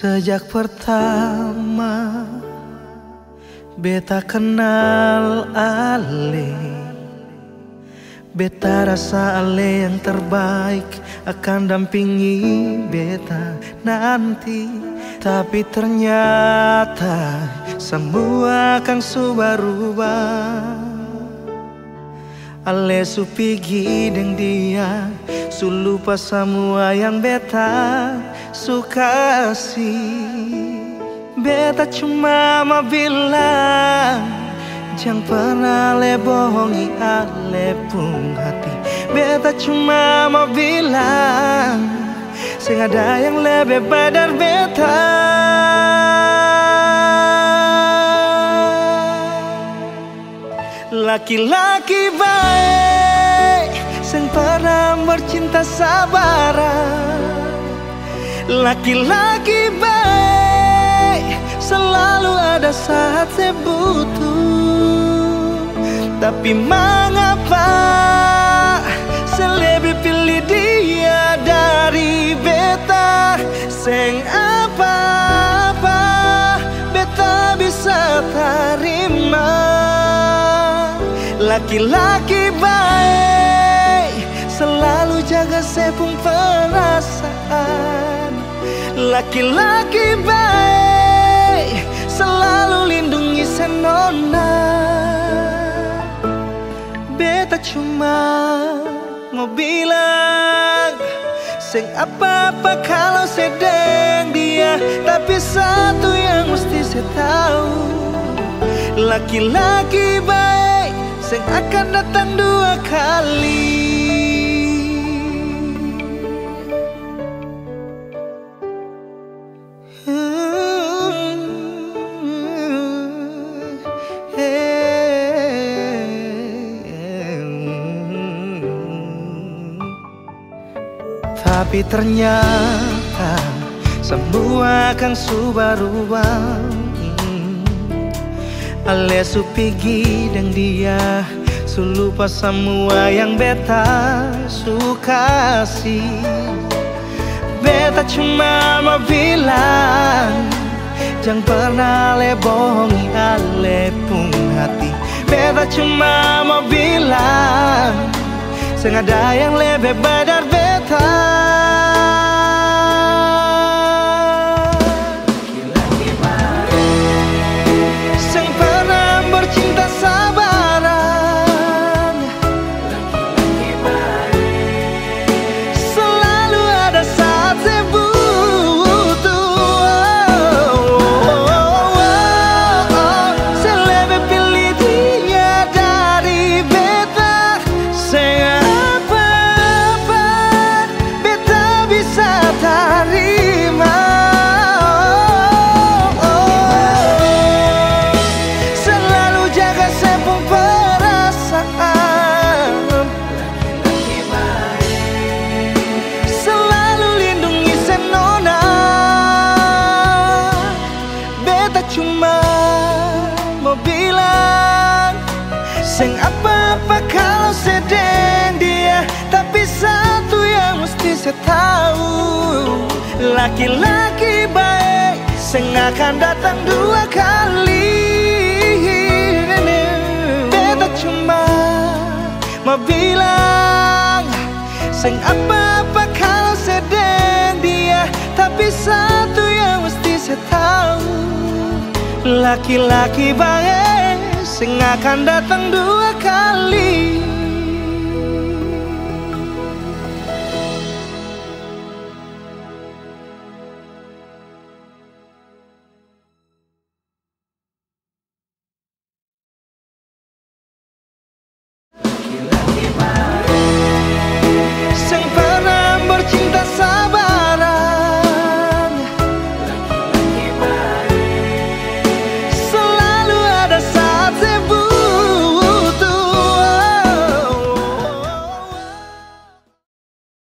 Sejak pertama Beta kenal Ale. Beta rasa Ale yang terbaik Akan dampingi beta nanti. Tapi ternyata Semua akan subah rubah Ale su pigi deng dia Su lupa semua yang beta suka sih Beta cuma mau bilang Jangan pernah le bohongi ale pun hati. Beta cuma mau bilang Sing ada yang lebih badar beta Laki-laki baik Sing pernah bercinta sabaran. Laki-laki baik Selalu ada saat saya butuh. Tapi mengapa Laki-laki baik Selalu jaga sepung perasaan. Laki-laki baik Selalu lindungi senona. Beta cuma mau bilang Sing apa-apa kalau sedang dia Tapi satu yang mesti saya tahu. Laki-laki baik Sing akan datang dua kali. Tapi ternyata semua akan subah Ale su pigi dan dia Su lupa semua yang beta suka sih Beta cuma mau bilang Jangan pernah le bohongi ale pun hati. Beta cuma mau bilang Sengaja yang lebih badar beta Sing apa-apa kalau sedang dia Tapi satu yang mesti saya tahu. Laki-laki baik Sing akan datang dua kali. Beta cuma mau bilang Sing apa-apa kalau sedang dia Tapi satu yang mesti saya tahu. Laki-laki baik sing akan datang dua kali